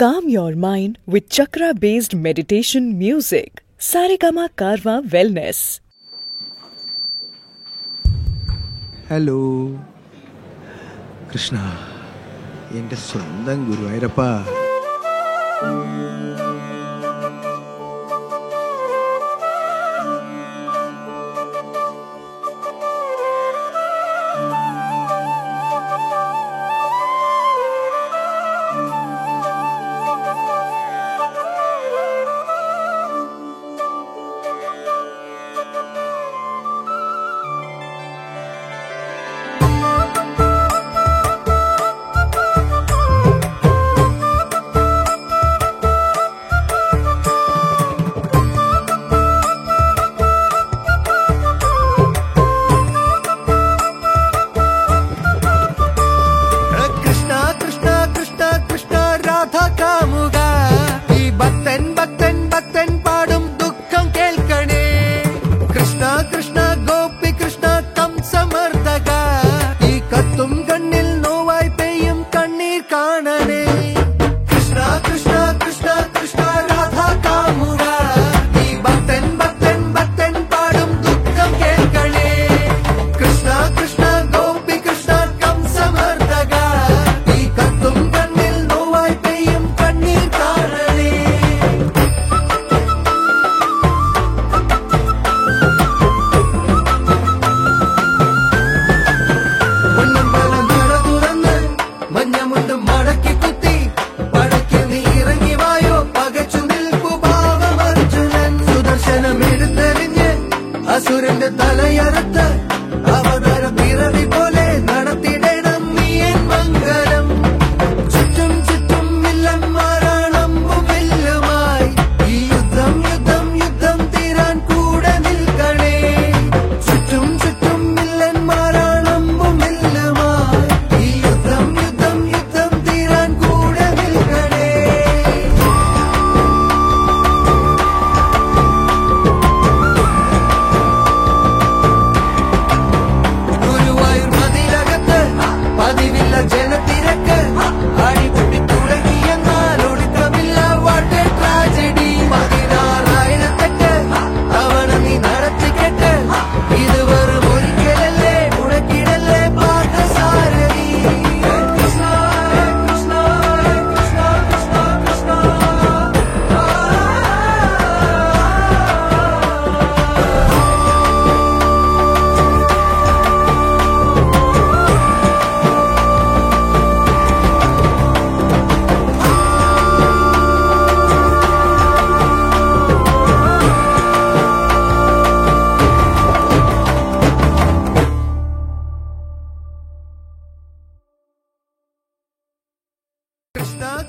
Calm your mind with chakra based meditation music. Sarigama Karva Wellness. Hello Krishna എൻ്റെ സ്വന്തം ഗുരുവായൂരപ്പ சுரண்டு தலையறத்தை Krishna